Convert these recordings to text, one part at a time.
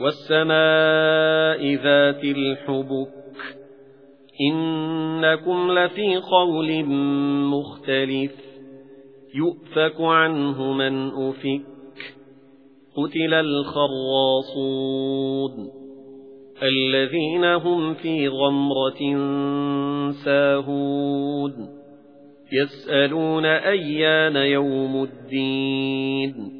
وَالسَّمَاءِ ذَاتِ الْحُبُكِ إِنَّكُمْ لَفِي قَوْلٍ مُخْتَلِفٍ يُؤْفَكُ عَنْهُ مَنْ أُفِكَ قُتِلَ الْخَرَّاصُونَ الَّذِينَ هُمْ فِي غَمْرَةٍ سَاهُونَ يَسْأَلُونَ أَيَّانَ يَوْمُ الدِّينِ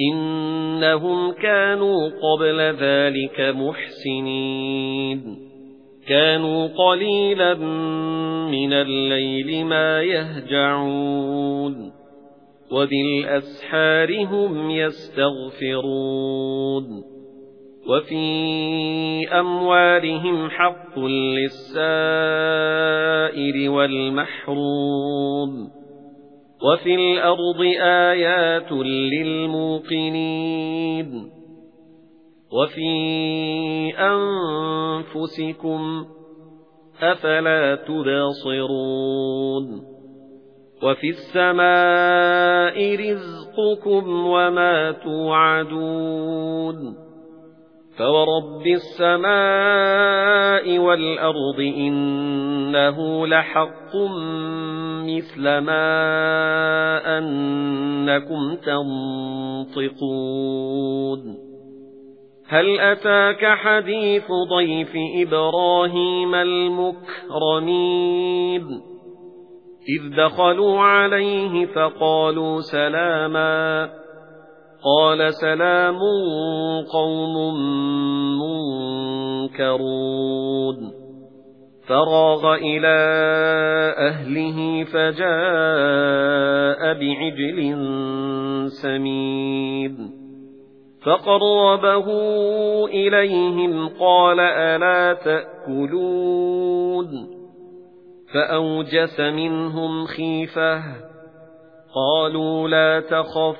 إِنَّهُمْ كَانُوا قَبْلَ ذَلِكَ مُحْسِنِينَ. كَانُوا قَلِيلًا مِنَ اللَّيْلِ مَا يَهْجَعُونَ. وَبِالْأَسْحَارِ هُمْ يَسْتَغْفِرُونَ. وَفِي أَمْوَالِهِمْ حَقٌّ لِلسَّائِلِ وَالْمَحْرُومِ. وَفِي الْأَرْضِ آيَاتٌ لِلْمُوقِنِينَ وَفِي أَنفُسِكُمْ أَفَلَا تُبْصِرُونَ وَفِي السَّمَاءِ رِزْقُكُمْ وَمَا تُوعَدُونَ فَوَرَبِّ السَّمَاءِ وَالْأَرْضِ إِنَّهُ لَحَقٌّ مِثْلَ مَا أَنَّكُمْ تَنطِقُونَ هَلْ أَتَاكَ حَدِيثُ ضَيْفِ إِبْرَاهِيمَ الْمُكْرَمِينَ؟ إِذْ دَخَلُوا عَلَيْهِ فَقَالُوا سَلَامًا قَالَ سَلَامٌ قَوْمٌ مُنكَرُونَ فَرَاغَ إِلَى أَهْلِهِ فَجَاءَ بِعِجْلٍ سَمِينٍ فَقَرَّبَهُ إِلَيْهِمْ قَالَ أَلَا تَأْكُلُونَ فَأَوْجَسَ مِنْهُمْ خِيفَةً قَالُوا لَا تَخَفْ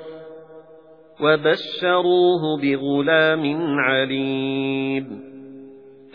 وَبَشَّرُوهُ بِغُلَامٍ عَلِيمٍ